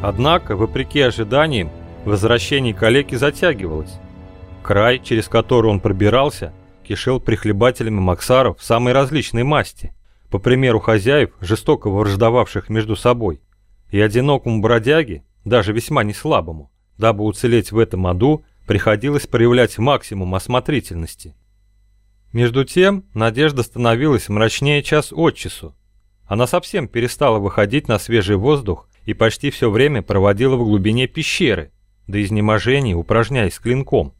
Однако, вопреки ожиданиям, возвращение калеки затягивалось. Край, через который он пробирался, кишел прихлебателями максаров самой различной масти, по примеру хозяев, жестоко враждовавших между собой, и одинокому бродяге, даже весьма неслабому, дабы уцелеть в этом аду, приходилось проявлять максимум осмотрительности. Между тем, Надежда становилась мрачнее час от часу. Она совсем перестала выходить на свежий воздух и почти все время проводила в глубине пещеры, до изнеможения упражняясь клинком.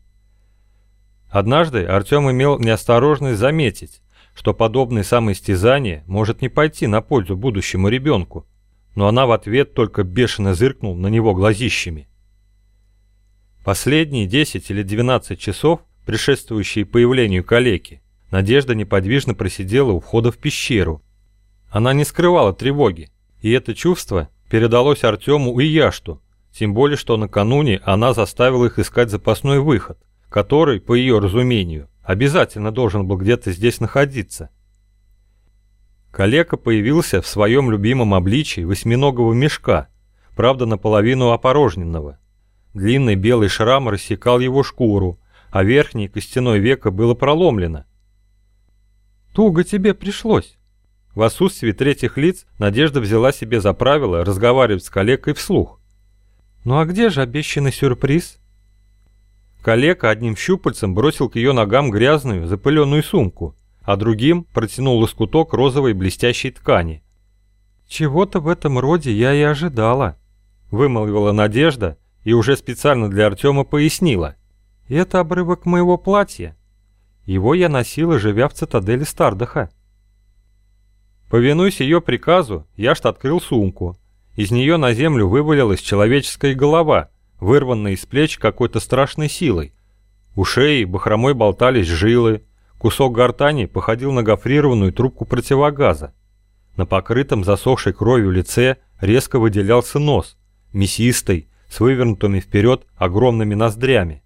Однажды Артем имел неосторожность заметить, что подобное самоистязание может не пойти на пользу будущему ребенку, но она в ответ только бешено зыркнул на него глазищами. Последние 10 или 12 часов, предшествующие появлению калеки, Надежда неподвижно просидела у входа в пещеру. Она не скрывала тревоги, и это чувство передалось Артему и Яшту, тем более что накануне она заставила их искать запасной выход, который, по ее разумению, обязательно должен был где-то здесь находиться. Калека появился в своем любимом обличии восьминогого мешка, правда наполовину опорожненного. Длинный белый шрам рассекал его шкуру, а верхнее костяное веко было проломлено. «Туго тебе пришлось». В отсутствии третьих лиц Надежда взяла себе за правило разговаривать с коллегой вслух. «Ну а где же обещанный сюрприз?» Калека одним щупальцем бросил к ее ногам грязную, запыленную сумку, а другим протянул лоскуток розовой блестящей ткани. «Чего-то в этом роде я и ожидала», — вымолвила Надежда и уже специально для Артема пояснила. «Это обрывок моего платья. Его я носила, живя в цитадели Стардаха». Повинуясь ее приказу, Яшт открыл сумку. Из нее на землю вывалилась человеческая голова — вырванный из плеч какой-то страшной силой. У шеи бахромой болтались жилы, кусок гортани походил на гофрированную трубку противогаза. На покрытом засохшей кровью лице резко выделялся нос, мясистый, с вывернутыми вперед огромными ноздрями.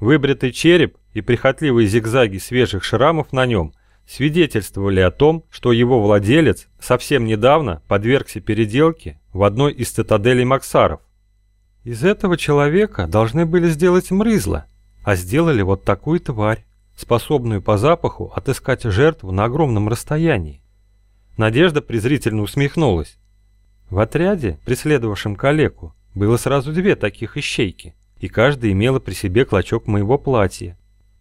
Выбритый череп и прихотливые зигзаги свежих шрамов на нем свидетельствовали о том, что его владелец совсем недавно подвергся переделке в одной из цитаделей Максаров. Из этого человека должны были сделать мрызла, а сделали вот такую тварь, способную по запаху отыскать жертву на огромном расстоянии. Надежда презрительно усмехнулась. В отряде, преследовавшем калеку, было сразу две таких ищейки, и каждая имела при себе клочок моего платья.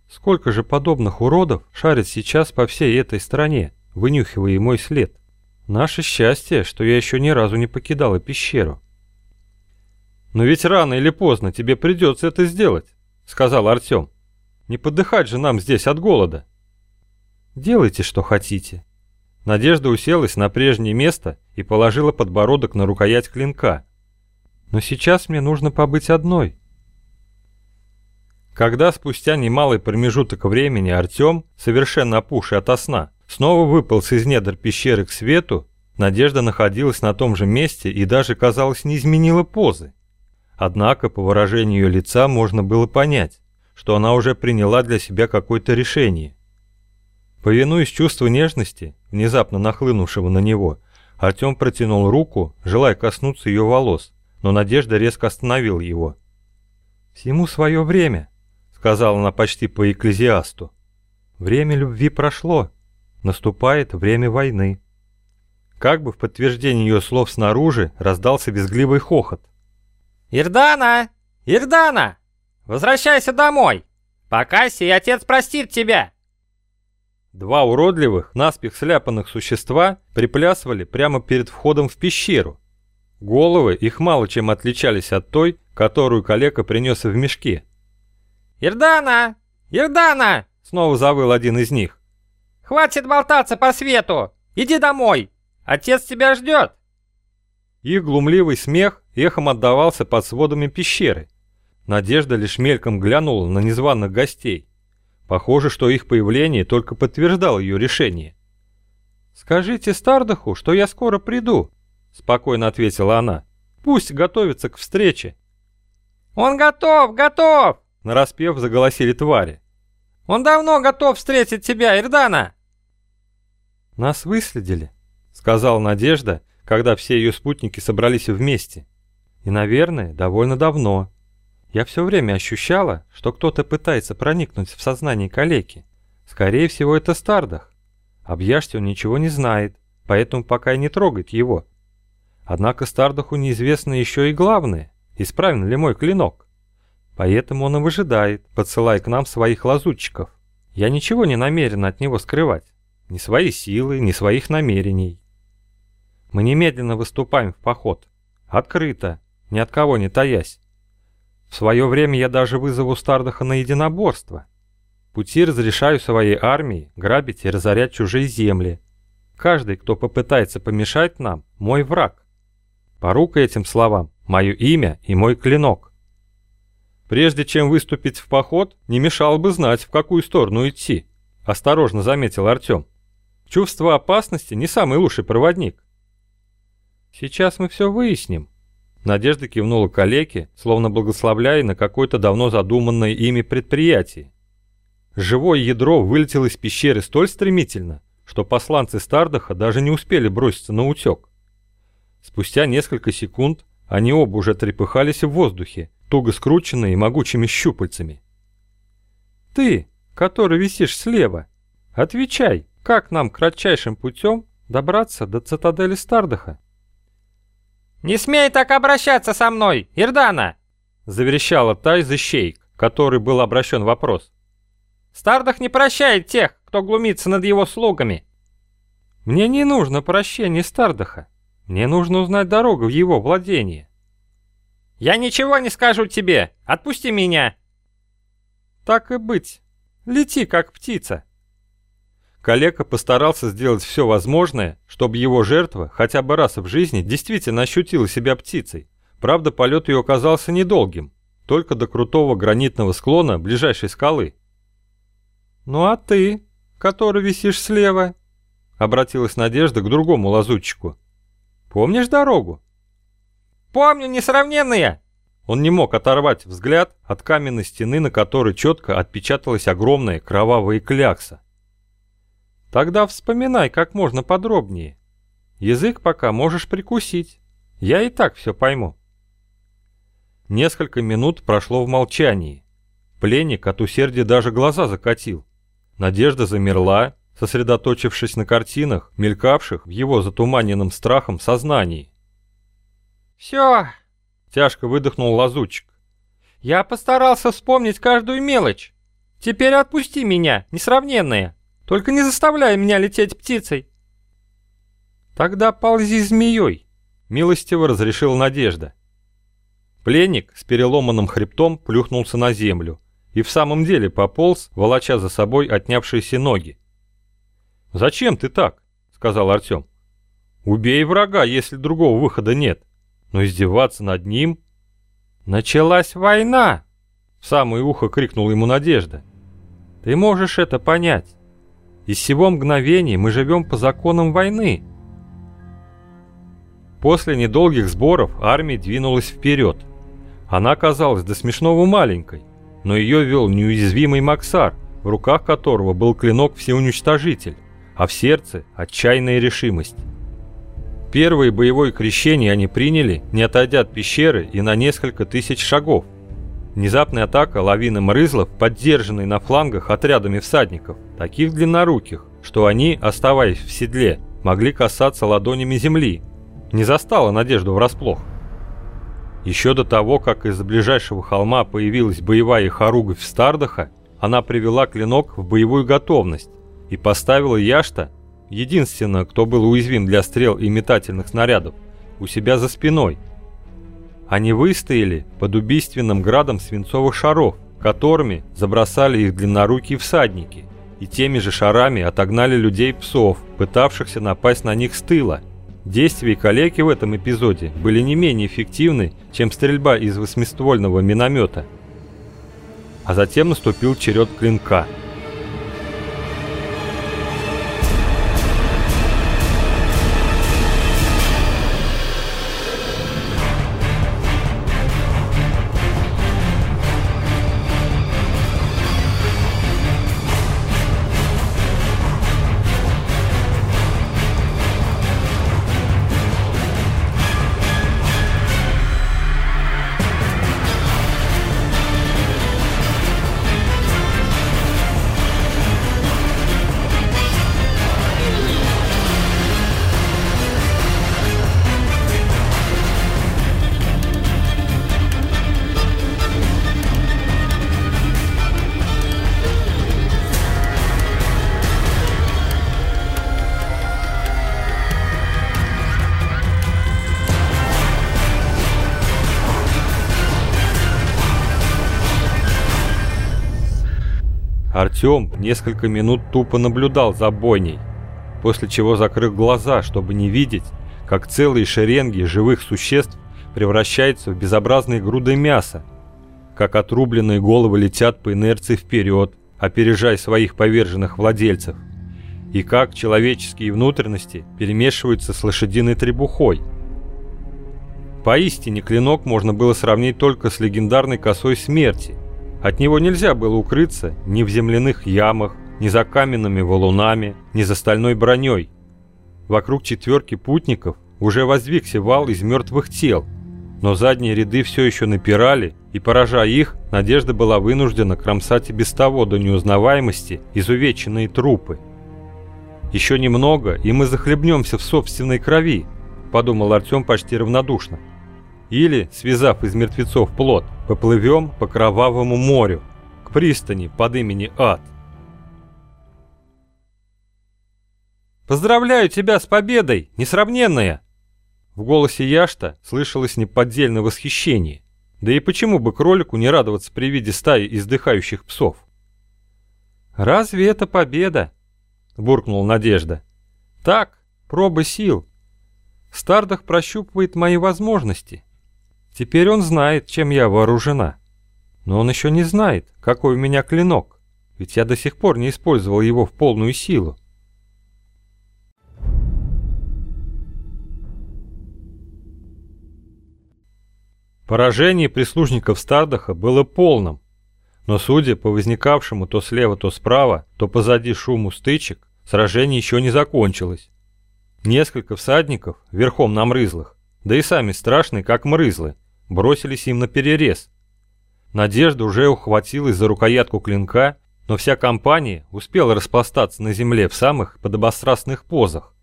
Сколько же подобных уродов шарит сейчас по всей этой стране, вынюхивая мой след? Наше счастье, что я еще ни разу не покидала пещеру. «Но ведь рано или поздно тебе придется это сделать», — сказал Артем. «Не подыхать же нам здесь от голода». «Делайте, что хотите». Надежда уселась на прежнее место и положила подбородок на рукоять клинка. «Но сейчас мне нужно побыть одной». Когда спустя немалый промежуток времени Артем, совершенно опухший ото сна, снова выполз из недр пещеры к свету, Надежда находилась на том же месте и даже, казалось, не изменила позы. Однако по выражению ее лица можно было понять, что она уже приняла для себя какое-то решение. Повинуясь чувству нежности, внезапно нахлынувшего на него, Артем протянул руку, желая коснуться ее волос, но Надежда резко остановила его. «Всему свое время», — сказала она почти по экклезиасту. «Время любви прошло, наступает время войны». Как бы в подтверждение ее слов снаружи раздался визгливый хохот. «Ирдана! Ирдана! Возвращайся домой! Пока сей отец простит тебя!» Два уродливых, наспех сляпанных существа приплясывали прямо перед входом в пещеру. Головы их мало чем отличались от той, которую калека принес в мешке. «Ирдана! Ирдана!» — снова завыл один из них. «Хватит болтаться по свету! Иди домой! Отец тебя ждет!» Их глумливый смех эхом отдавался под сводами пещеры. Надежда лишь мельком глянула на незваных гостей. Похоже, что их появление только подтверждало ее решение. «Скажите Стардаху, что я скоро приду», — спокойно ответила она. «Пусть готовится к встрече». «Он готов, готов!» — нараспев заголосили твари. «Он давно готов встретить тебя, Ирдана!» «Нас выследили», — сказала Надежда, когда все ее спутники собрались вместе. И, наверное, довольно давно. Я все время ощущала, что кто-то пытается проникнуть в сознание калеки. Скорее всего, это Стардах. Об Яште он ничего не знает, поэтому пока и не трогает его. Однако Стардаху неизвестно еще и главное, исправен ли мой клинок. Поэтому он и выжидает, подсылая к нам своих лазутчиков. Я ничего не намерен от него скрывать. Ни свои силы, ни своих намерений. Мы немедленно выступаем в поход. Открыто, ни от кого не таясь. В свое время я даже вызову Стардаха на единоборство. Пути разрешаю своей армии грабить и разорять чужие земли. Каждый, кто попытается помешать нам, мой враг. Порука этим словам мое имя и мой клинок. Прежде чем выступить в поход, не мешало бы знать, в какую сторону идти, осторожно заметил Артем. Чувство опасности не самый лучший проводник. Сейчас мы все выясним, Надежда кивнула калеке, словно благословляя на какое-то давно задуманное ими предприятие. Живое ядро вылетело из пещеры столь стремительно, что посланцы Стардаха даже не успели броситься на утек. Спустя несколько секунд они оба уже трепыхались в воздухе, туго скрученные могучими щупальцами. «Ты, который висишь слева, отвечай, как нам кратчайшим путем добраться до цитадели Стардаха?» «Не смей так обращаться со мной, Ирдана!» Заверещала Тайза Шейк, который был обращен вопрос. «Стардах не прощает тех, кто глумится над его слугами!» «Мне не нужно прощения Стардаха. Мне нужно узнать дорогу в его владение». «Я ничего не скажу тебе! Отпусти меня!» «Так и быть. Лети, как птица!» Калека постарался сделать все возможное, чтобы его жертва хотя бы раз в жизни действительно ощутила себя птицей. Правда, полет ее оказался недолгим, только до крутого гранитного склона ближайшей скалы. «Ну а ты, который висишь слева?» — обратилась Надежда к другому лазутчику. «Помнишь дорогу?» «Помню, несравненные!» Он не мог оторвать взгляд от каменной стены, на которой четко отпечаталась огромная кровавая клякса. Тогда вспоминай как можно подробнее. Язык пока можешь прикусить. Я и так все пойму. Несколько минут прошло в молчании. Пленник от усердия даже глаза закатил. Надежда замерла, сосредоточившись на картинах, мелькавших в его затуманенном страхом сознании. «Все!» — тяжко выдохнул лазутчик. «Я постарался вспомнить каждую мелочь. Теперь отпусти меня, несравненная!» Только не заставляй меня лететь птицей!» «Тогда ползи змеей!» — милостиво разрешила Надежда. Пленник с переломанным хребтом плюхнулся на землю и в самом деле пополз, волоча за собой отнявшиеся ноги. «Зачем ты так?» — сказал Артем. «Убей врага, если другого выхода нет. Но издеваться над ним...» «Началась война!» — в самое ухо крикнул ему Надежда. «Ты можешь это понять. Из всего мгновения мы живем по законам войны. После недолгих сборов армия двинулась вперед. Она казалась до смешного маленькой, но ее вел неуязвимый Максар, в руках которого был клинок всеуничтожитель, а в сердце отчаянная решимость. Первое боевое крещение они приняли, не отойдя от пещеры и на несколько тысяч шагов. Внезапная атака лавины мрызлов, поддержанной на флангах отрядами всадников, таких длинноруких, что они, оставаясь в седле, могли касаться ладонями земли, не застала надежду врасплох. Еще до того, как из ближайшего холма появилась боевая хоругвь Стардаха, она привела клинок в боевую готовность и поставила Яшта, единственного, кто был уязвим для стрел и метательных снарядов, у себя за спиной – они выстояли под убийственным градом свинцовых шаров, которыми забросали их длиннорукие всадники, и теми же шарами отогнали людей-псов, пытавшихся напасть на них с тыла. Действия калеки в этом эпизоде были не менее эффективны, чем стрельба из восьмиствольного миномета. А затем наступил черед клинка – Артем несколько минут тупо наблюдал за бойней, после чего закрыл глаза, чтобы не видеть, как целые шеренги живых существ превращаются в безобразные груды мяса, как отрубленные головы летят по инерции вперед, опережая своих поверженных владельцев, и как человеческие внутренности перемешиваются с лошадиной требухой. Поистине клинок можно было сравнить только с легендарной косой смерти. От него нельзя было укрыться ни в земляных ямах, ни за каменными валунами, ни за стальной броней. Вокруг четверки путников уже воздвигся вал из мертвых тел, но задние ряды все еще напирали, и, поражая их, Надежда была вынуждена кромсать и без того до неузнаваемости изувеченные трупы. «Еще немного, и мы захлебнемся в собственной крови», – подумал Артем почти равнодушно. «Или, связав из мертвецов плод, поплывем по кровавому морю, к пристани под имени Ад». «Поздравляю тебя с победой, несравненная!» В голосе Яшта слышалось неподдельное восхищение. Да и почему бы кролику не радоваться при виде стаи издыхающих псов? «Разве это победа?» – буркнула Надежда. «Так, проба сил. Стардах прощупывает мои возможности. Теперь он знает, чем я вооружена. Но он еще не знает, какой у меня клинок, ведь я до сих пор не использовал его в полную силу. Поражение прислужников Стардаха было полным, но судя по возникавшему то слева, то справа, то позади шуму стычек, сражение еще не закончилось. Несколько всадников, верхом на мрызлых, да и сами страшные, как мрызлы, бросились им на перерез. Надежда уже ухватилась за рукоятку клинка, но вся компания успела распластаться на земле в самых подобострастных позах.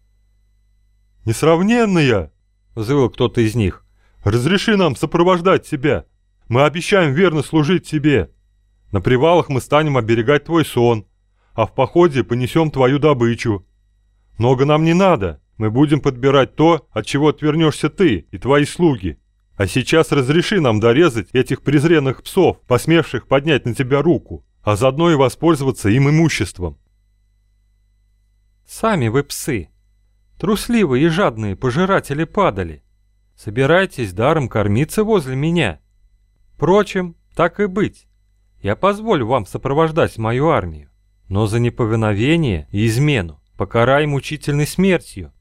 «Несравненная!» — взвыл кто-то из них. Разреши нам сопровождать тебя. Мы обещаем верно служить тебе. На привалах мы станем оберегать твой сон, а в походе понесем твою добычу. Много нам не надо. Мы будем подбирать то, от чего отвернешься ты и твои слуги. А сейчас разреши нам дорезать этих презренных псов, посмевших поднять на тебя руку, а заодно и воспользоваться им имуществом. Сами вы псы. Трусливые и жадные пожиратели падали. Собирайтесь даром кормиться возле меня. Впрочем, так и быть. Я позволю вам сопровождать мою армию. Но за неповиновение и измену покарай мучительной смертью.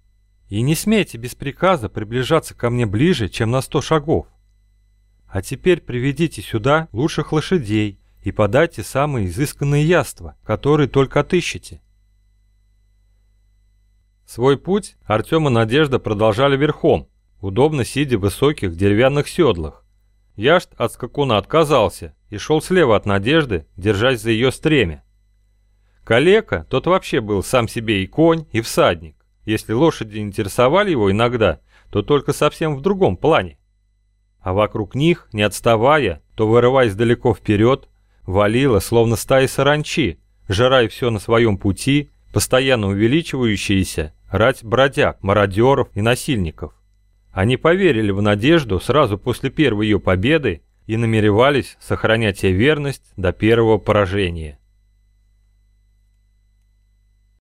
И не смейте без приказа приближаться ко мне ближе, чем на сто шагов. А теперь приведите сюда лучших лошадей и подайте самые изысканные яства, которые только отыщете. Свой путь Артем и Надежда продолжали верхом, удобно сидя в высоких деревянных седлах. Яшт от скакуна отказался и шел слева от Надежды, держась за ее стремя. Калека, тот вообще был сам себе и конь, и всадник. Если лошади интересовали его иногда, то только совсем в другом плане. А вокруг них, не отставая, то вырываясь далеко вперед, валила, словно стая саранчи, жирая все на своем пути, постоянно увеличивающиеся рать бродяг, мародеров и насильников. Они поверили в надежду сразу после первой ее победы и намеревались сохранять ей верность до первого поражения.